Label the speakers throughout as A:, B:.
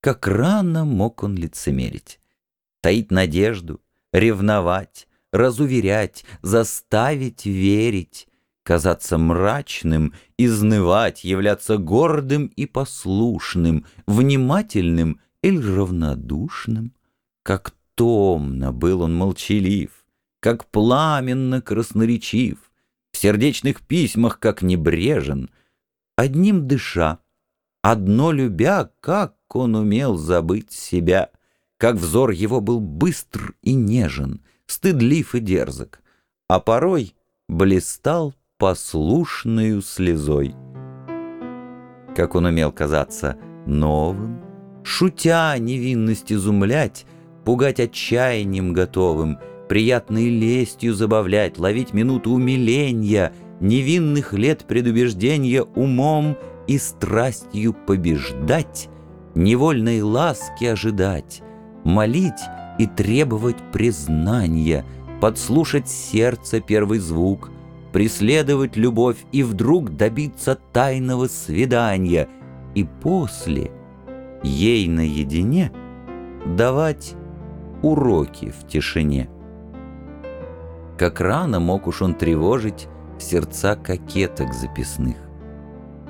A: Как рано мог он лицемерить, таить надежду, ревновать, разуверять, заставить верить, казаться мрачным, изнывать, являться гордым и послушным, внимательным или равнодушным. Как томно был он молчалив, как пламенно красноречив, в сердечных письмах как небрежен, одним дыша, одно любя, как он умел забыть себя, как взор его был быстр и нежен, стыдлив и дерзок, а порой блистал послушную слезой. Как он умел казаться новым, шутя невинность изумлять, пугать отчаянием готовым, приятной лестью забавлять, ловить минуту умиления, невинных лет предубеждения умом и страстью побеждать, невольной ласки ожидать, молить и требовать признания, подслушать сердце первый звук, преследовать любовь и вдруг добиться тайного свидания и после ей наедине давать уроки в тишине. Как рано мог уж он тревожить сердца кокеток записных.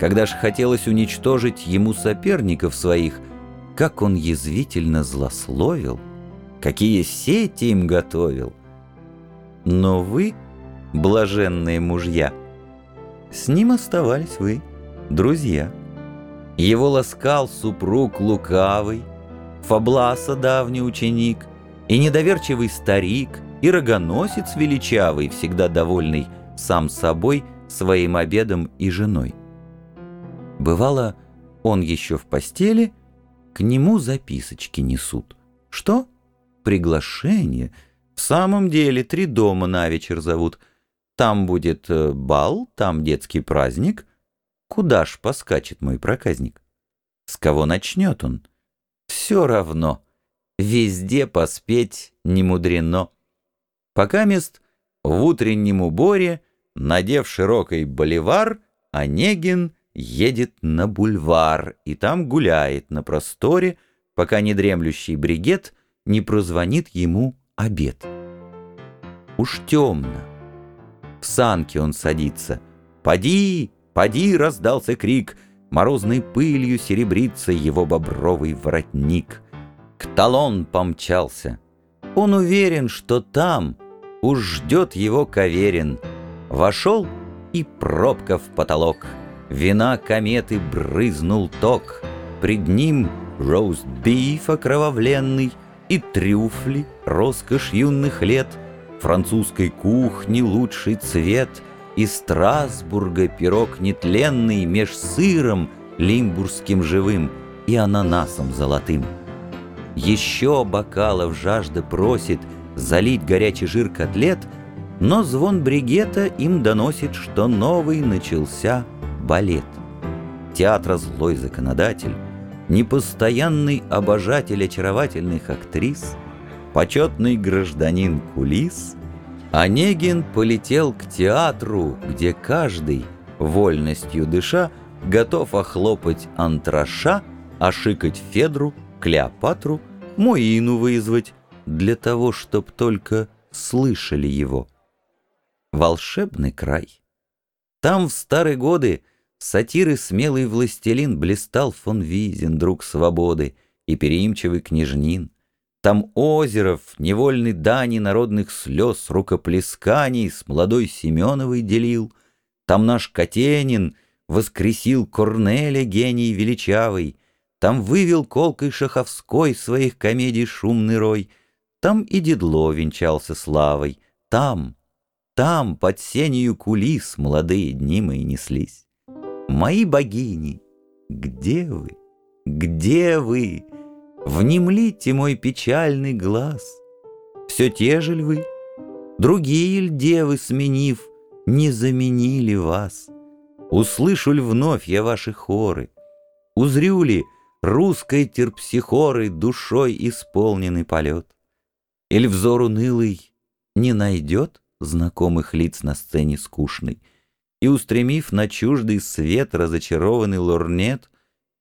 A: Когда ж хотелось уничтожить ему соперников своих, как он язвительно злословил, какие сети им готовил. Но вы, блаженные мужья, с ним оставались вы, друзья. Его ласкал супруг лукавый, Фабласа давний ученик, и недоверчивый старик, и рогоносец величавый, всегда довольный сам собой, своим обедом и женой. Бывало, он еще в постели, к нему записочки несут. Что? Приглашение. В самом деле три дома на вечер зовут. Там будет э, бал, там детский праздник. Куда ж поскачет мой проказник? С кого начнет он? Все равно. Везде поспеть не мудрено. Пока в утреннем уборе, надев широкий боливар, Онегин — едет на бульвар и там гуляет на просторе, пока недремлющий бригет не прозвонит ему обед. Уж темно. В санке он садится. «Поди, поди!» — раздался крик. Морозной пылью серебрится его бобровый воротник. К талон помчался. Он уверен, что там уж ждет его Каверин. Вошел и пробка в потолок — Вина кометы брызнул ток, Пред ним роуст-биф окровавленный И трюфли, роскошь юных лет, Французской кухни лучший цвет, И Страсбурга пирог нетленный Меж сыром лимбургским живым И ананасом золотым. Еще бокалов жажда просит Залить горячий жир котлет, Но звон бригета им доносит, Что новый начался — балет. Театра злой законодатель, непостоянный обожатель очаровательных актрис, почетный гражданин кулис, Онегин полетел к театру, где каждый, вольностью дыша, готов охлопать антраша, ошикать Федру, Клеопатру, Моину вызвать, для того, чтоб только слышали его. Волшебный край. Там в старые годы Сатиры смелый властелин блистал фон Визин, друг свободы, и переимчивый княжнин. Там Озеров, невольный дани народных слез, рукоплесканий с молодой Семеновой делил. Там наш Катенин воскресил Корнеля гений величавый. Там вывел колкой Шаховской своих комедий шумный рой. Там и Дедло венчался славой. Там, там под сенью кулис молодые дни мои неслись. Мои богини, где вы, где вы? Внемлите мой печальный глаз. Все те же ль вы? Другие ль девы, сменив, не заменили вас? Услышу ль вновь я ваши хоры? Узрю ли русской терпсихоры душой исполненный полет? Или взор унылый не найдет знакомых лиц на сцене скучной? И, устремив на чуждый свет разочарованный лорнет,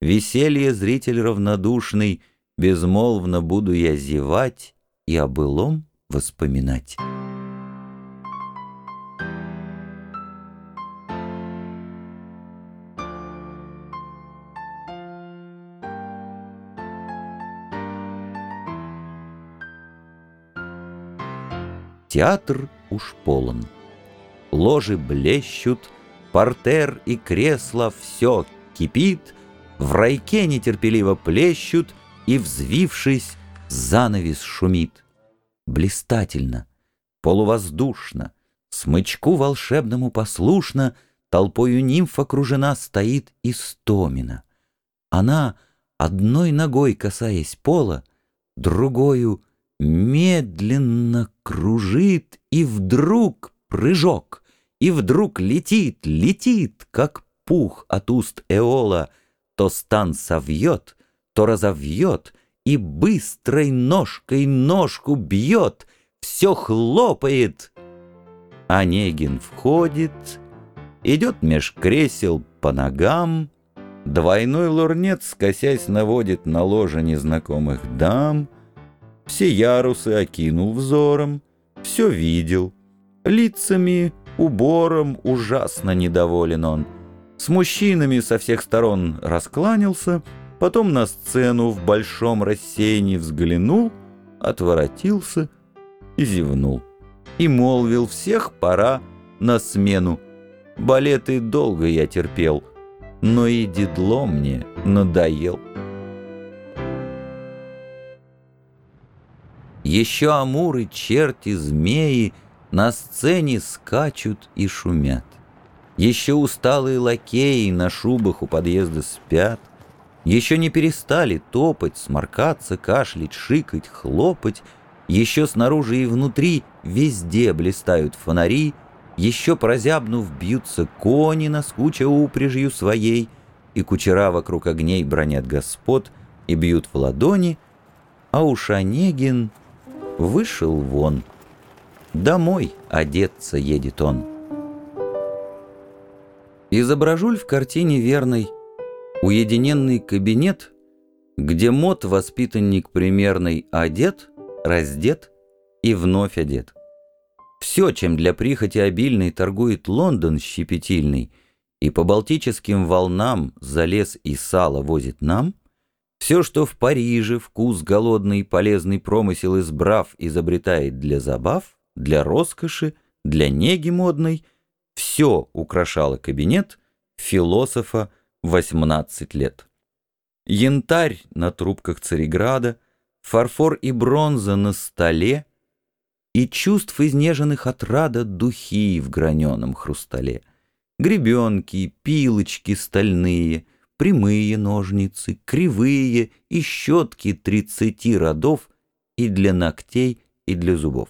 A: Веселье зритель равнодушный, Безмолвно буду я зевать И о былом воспоминать. Театр уж полон. Ложи блещут, портер и кресла все кипит, В райке нетерпеливо плещут, И, взвившись, занавес шумит. Блистательно, полувоздушно, Смычку волшебному послушно Толпою нимф окружена стоит Истомина. Она, одной ногой касаясь пола, Другою медленно кружит, и вдруг прыжок, и вдруг летит, летит, как пух от уст Эола, то стан совьет, то разовьет, и быстрой ножкой ножку бьет, все хлопает. Онегин входит, идет меж кресел по ногам, двойной лорнет, скосясь, наводит на ложе незнакомых дам — все ярусы окинул взором, все видел. Лицами, убором ужасно недоволен он. С мужчинами со всех сторон раскланялся, потом на сцену в большом рассеянии взглянул, отворотился и зевнул. И молвил всех пора на смену. Балеты долго я терпел, но и дедло мне надоел. Еще амуры, черти, змеи На сцене скачут и шумят. Еще усталые лакеи на шубах у подъезда спят. Еще не перестали топать, сморкаться, кашлять, шикать, хлопать. Еще снаружи и внутри везде блистают фонари. Еще прозябнув бьются кони, наскуча упряжью своей, И кучера вокруг огней бронят господ и бьют в ладони, а уж Онегин вышел вон. Домой одеться едет он. Изображуль в картине верной уединенный кабинет, где мод воспитанник примерный одет, раздет и вновь одет. Все, чем для прихоти обильной торгует Лондон щепетильный, и по балтическим волнам за лес и сало возит нам, все, что в Париже вкус голодный полезный промысел избрав, изобретает для забав, для роскоши, для неги модной, все украшало кабинет философа 18 лет. Янтарь на трубках Цареграда, фарфор и бронза на столе, и чувств изнеженных от рада духи в граненом хрустале, гребенки, пилочки стальные — прямые ножницы, кривые и щетки тридцати родов и для ногтей, и для зубов.